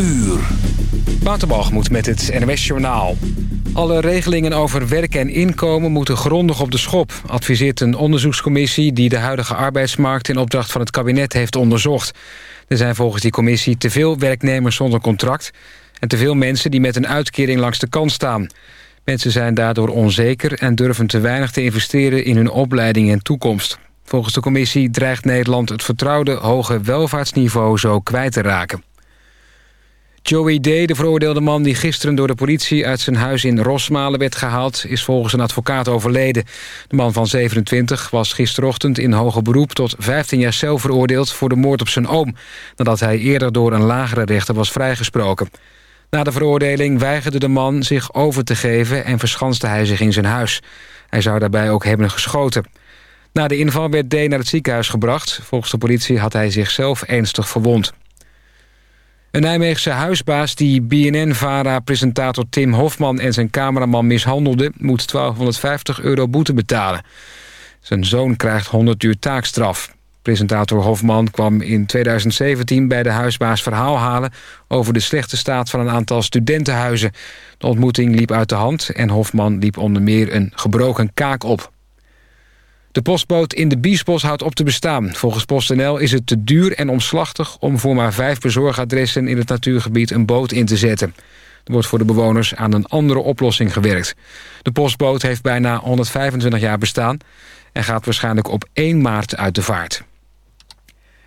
uur. Waterbalgemoed met het NWS Journaal. Alle regelingen over werk en inkomen moeten grondig op de schop... adviseert een onderzoekscommissie die de huidige arbeidsmarkt... in opdracht van het kabinet heeft onderzocht. Er zijn volgens die commissie te veel werknemers zonder contract... en te veel mensen die met een uitkering langs de kant staan. Mensen zijn daardoor onzeker en durven te weinig te investeren... in hun opleiding en toekomst. Volgens de commissie dreigt Nederland het vertrouwde hoge welvaartsniveau zo kwijt te raken. Joey D., de veroordeelde man die gisteren door de politie uit zijn huis in Rosmalen werd gehaald, is volgens een advocaat overleden. De man van 27 was gisterochtend in hoger beroep tot 15 jaar cel veroordeeld voor de moord op zijn oom, nadat hij eerder door een lagere rechter was vrijgesproken. Na de veroordeling weigerde de man zich over te geven en verschanste hij zich in zijn huis. Hij zou daarbij ook hebben geschoten. Na de inval werd D. naar het ziekenhuis gebracht. Volgens de politie had hij zichzelf ernstig verwond. Een Nijmeegse huisbaas die BNN-VARA-presentator Tim Hofman... en zijn cameraman mishandelde, moet 1250 euro boete betalen. Zijn zoon krijgt 100 uur taakstraf. Presentator Hofman kwam in 2017 bij de huisbaas verhaal halen... over de slechte staat van een aantal studentenhuizen. De ontmoeting liep uit de hand en Hofman liep onder meer een gebroken kaak op. De postboot in de Biesbos houdt op te bestaan. Volgens PostNL is het te duur en omslachtig... om voor maar vijf bezorgadressen in het natuurgebied een boot in te zetten. Er wordt voor de bewoners aan een andere oplossing gewerkt. De postboot heeft bijna 125 jaar bestaan... en gaat waarschijnlijk op 1 maart uit de vaart.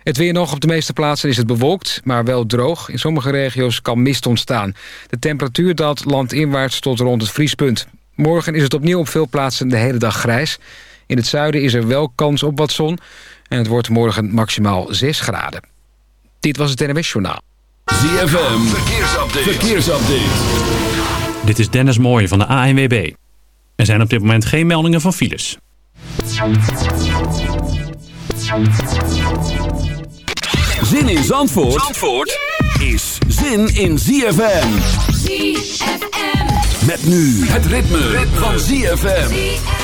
Het weer nog. Op de meeste plaatsen is het bewolkt, maar wel droog. In sommige regio's kan mist ontstaan. De temperatuur daalt landinwaarts tot rond het vriespunt. Morgen is het opnieuw op veel plaatsen de hele dag grijs... In het zuiden is er wel kans op wat zon. En het wordt morgen maximaal 6 graden. Dit was het NMS Journaal. ZFM, verkeersupdate. verkeersupdate. Dit is Dennis Mooij van de ANWB. Er zijn op dit moment geen meldingen van files. Zin in Zandvoort, Zandvoort is zin in ZFM. ZFM. Met nu het ritme, ritme. van ZFM.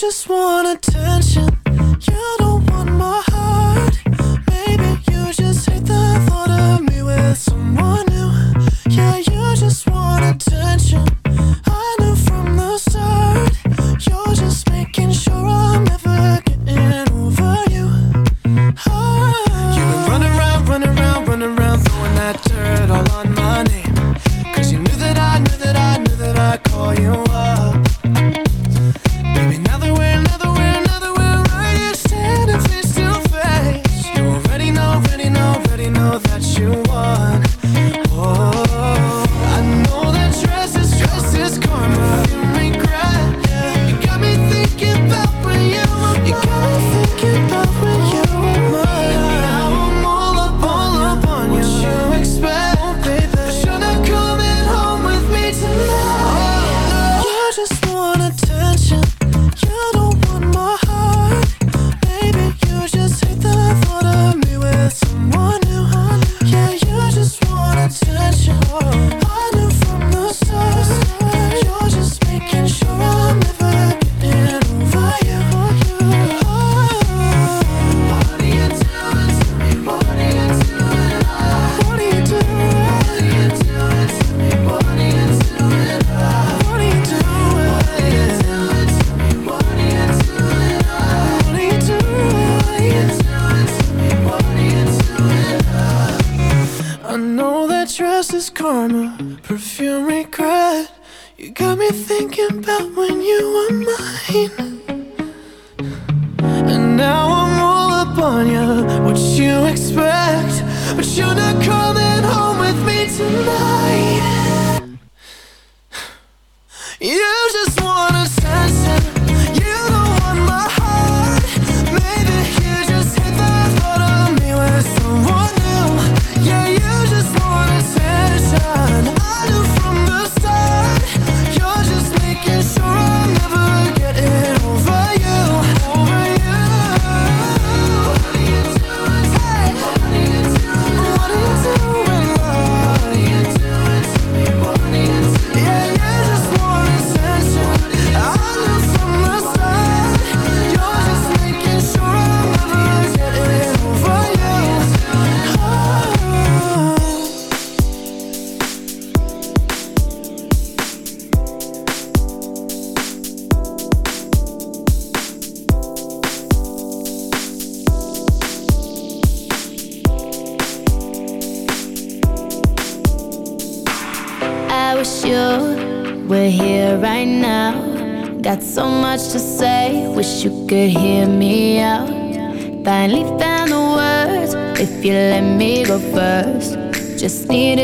just want attention. You don't want my heart. Maybe you just hate the thought of me with someone new. Yeah, you just want attention. about when you were mine.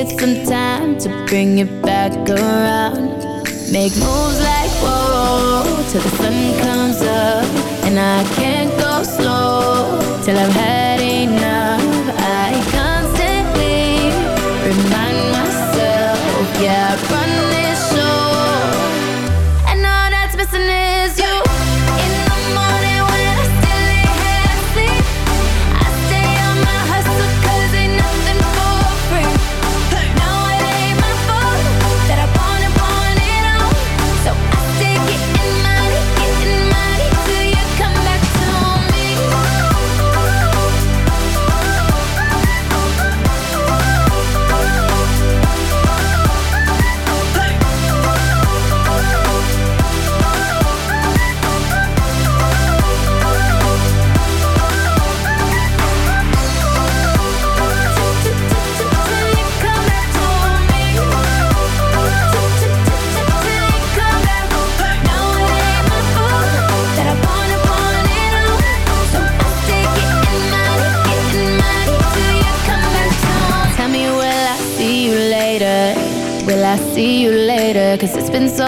need some time to bring it back around. Make moves like whoa, till the sun comes up. And I can't go slow till I've had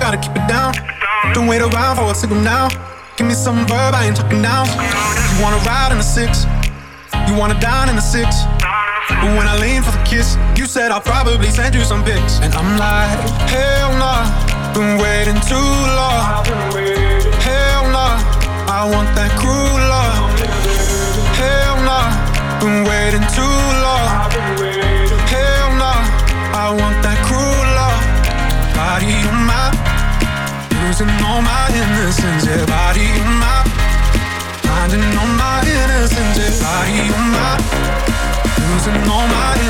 gotta keep it down. Don't wait around for a signal now. Give me some verb, I ain't talking now. You wanna ride in the six? You wanna dine in the six? But when I lean for the kiss, you said I'll probably send you some pics. And I'm like, hell nah, Losing all my